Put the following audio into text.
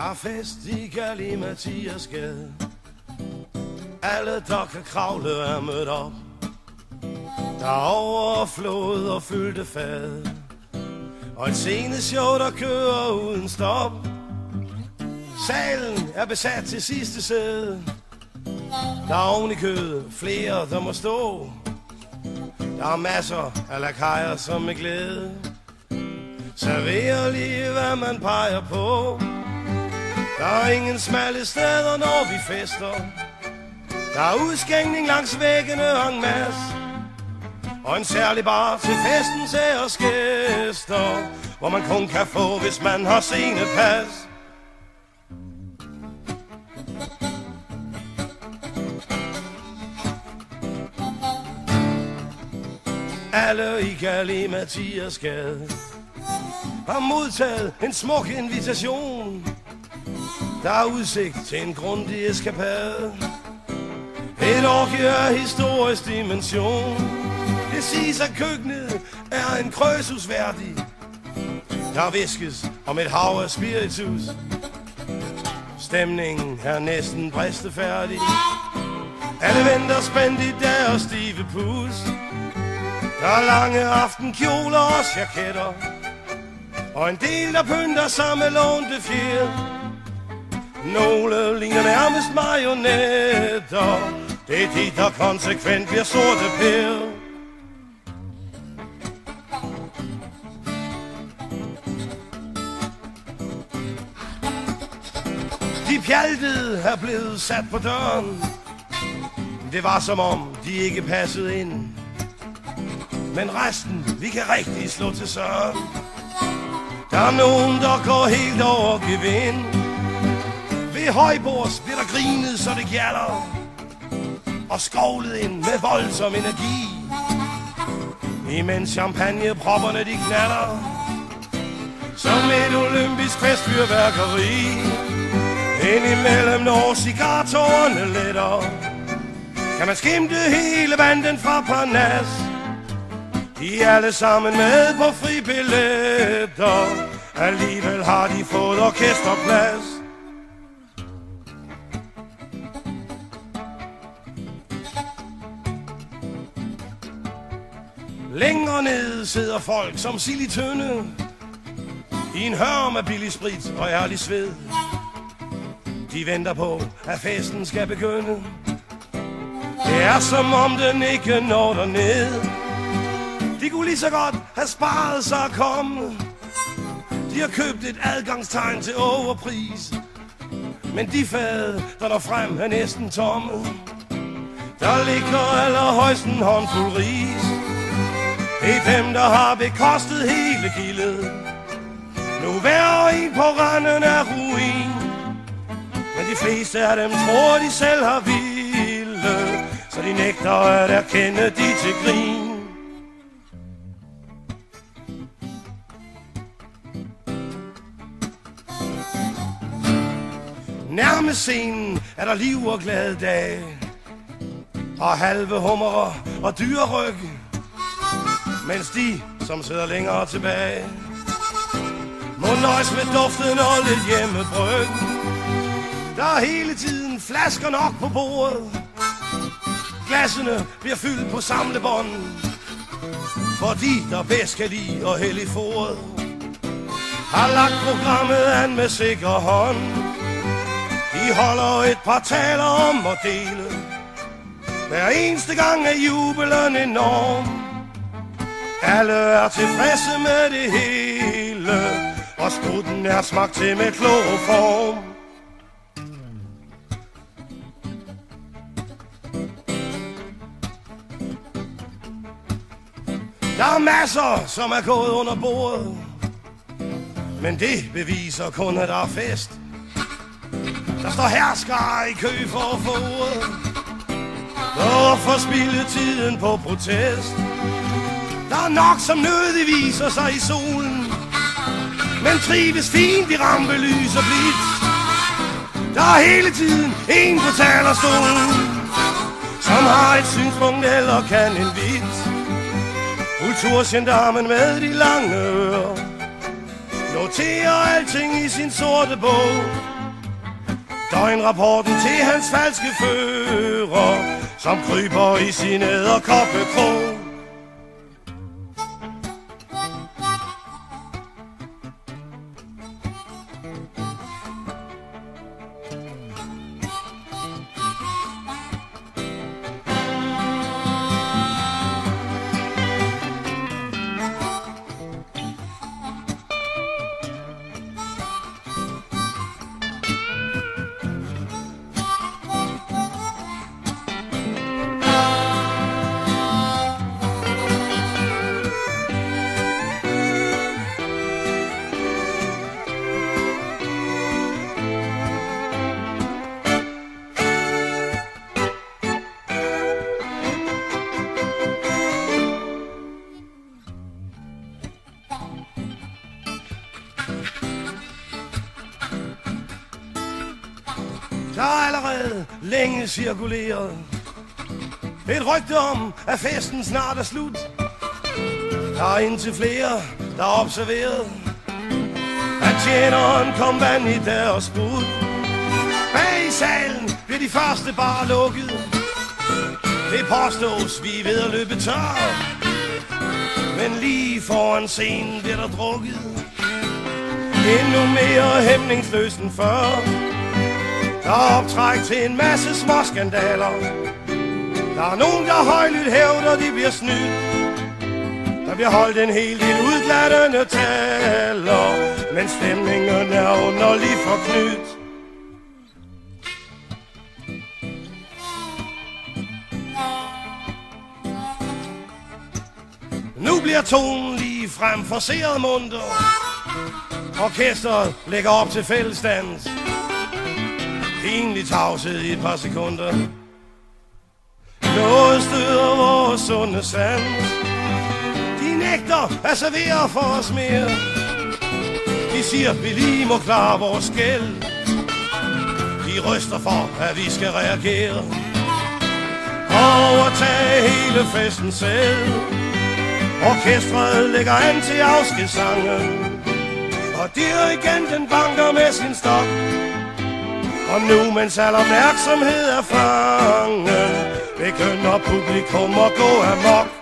Der er fest i Gali Mathias Gade. Alle der kan kravle er mødt op. Der er overflod og fyldte fad. Og et sceneshow der kører uden stop. Salen er besat til sidste sæde. Der er oven i kødet flere der må stå. Der er masser af lakajer som med glæde. Serverer lige hvad man peger på. Der er ingen smalle steder når vi fester. Der er udskænkning langs væggene og en masse. Og en særlig bar til festens æres gæster Hvor man kun kan få hvis man har sene pas. Alle i Gali Mathias Gade Har modtaget en smuk invitation. Der er udsigt til en grundig eskapade. Et orgie af historisk dimension. Det siges at køkkenet er en krøsus værdig Der viskes om et hav af spiritus. Stemningen er næsten bristefærdig. Alle venter spændt i deres stive pus. Der er lange aftenkjoler og jaketter Og en del, der pynter sig med lånte fjer. Nogle ligner nærmest marionetter. Det er de, der konsekvent bliver sorte pære De pjaltede er blevet sat på døren. Det var som om, de ikke passede ind. Men resten, vi kan rigtig slå til søren. Der er nogen, der går helt over gevind. Ved højbords blev der grinet, så det gælder Og skovlet ind med voldsom energi. Imens champagnepropperne de knaller Som et olympisk festfyrværkeri. Indimellem når cigartårerne letter Kan man skimte hele banden fra Parnas. De er alle sammen med på fribilletter. Alligevel har de fået orkesterplads. Længere sidder folk som sild i tønde. I en hørm af billig sprit og ærlig sved. De venter på, at festen skal begynde. Det er som om den ikke når derned. De kunne lige så godt have sparet sig at komme. De har købt et adgangstegn til overpris. Men de fad, der når frem, er næsten tomme. Der ligger allerhøjst en håndfuld ris. Det er dem, der har bekostet hele gildet. Nu hver en på randen af ruin. Men de fleste af dem tror, de selv har ville. Så de nægter at erkende de til grin. Nærme scenen er der liv og glade dage. Og halve hummer og dyreryg. Mens de, som sidder længere tilbage Må nøjes med duften og lidt hjemmebryg Der er hele tiden flasker nok på bordet. Glassene bliver fyldt på samlebånd. For de, der bedst kan lide og hælde i foret Har lagt programmet an med sikker hånd. De holder et par taler om at dele. Hver eneste gang er jubelen enorm. Alle er tilfredse med det hele Og spruten er smagt til med kloroform. Der er masser, som er gået under bordet Men det beviser kun, at der er fest. Der står herskere i kø for at få ordet. Hvorfor spille tiden på protest? Der er nok som nødig viser sig i solen. Men trives fint i rampelys og blidt Der er hele tiden en på talerstolen Som har et synspunkt eller kan en vits Kulturgendarmen med de lange ører Noterer alting i sin sorte bog. Døgnrapporten til hans falske fører Som kryber i sin æderkoppekrog. Længe cirkuleret. Et rygte om, at festen snart er slut. Der er indtil flere, der er observeret At tjeneren kom vand i deres bud. Bag i salen bliver de første bare lukket. Det påstås, vi er ved at løbe tør. Men lige foran scenen bliver der drukket Endnu mere hæmningsløs end før der er optræk til en masse små skandaler Der er nogen, der højlydt hævder, de bliver snydt. Der bliver holdt en hel del udglattende taler Men stemningen er underlig forknyt Nu bliver tonen lige frem forseret munter Orkestret lægger op til fællesdans pinlig tavshed i et par sekunder. Noget støder vores sunde sans De nægter at servere for os mere. De siger, vi lige må klare vores gæld. De ryster for, at vi skal reagere. Overtage hele festen selv. Orkestret lægger an til afskedssangen Og dirigenten banker med sin stok og nu, mens al opmærksomhed er fanget, begynder publikum at gå amok.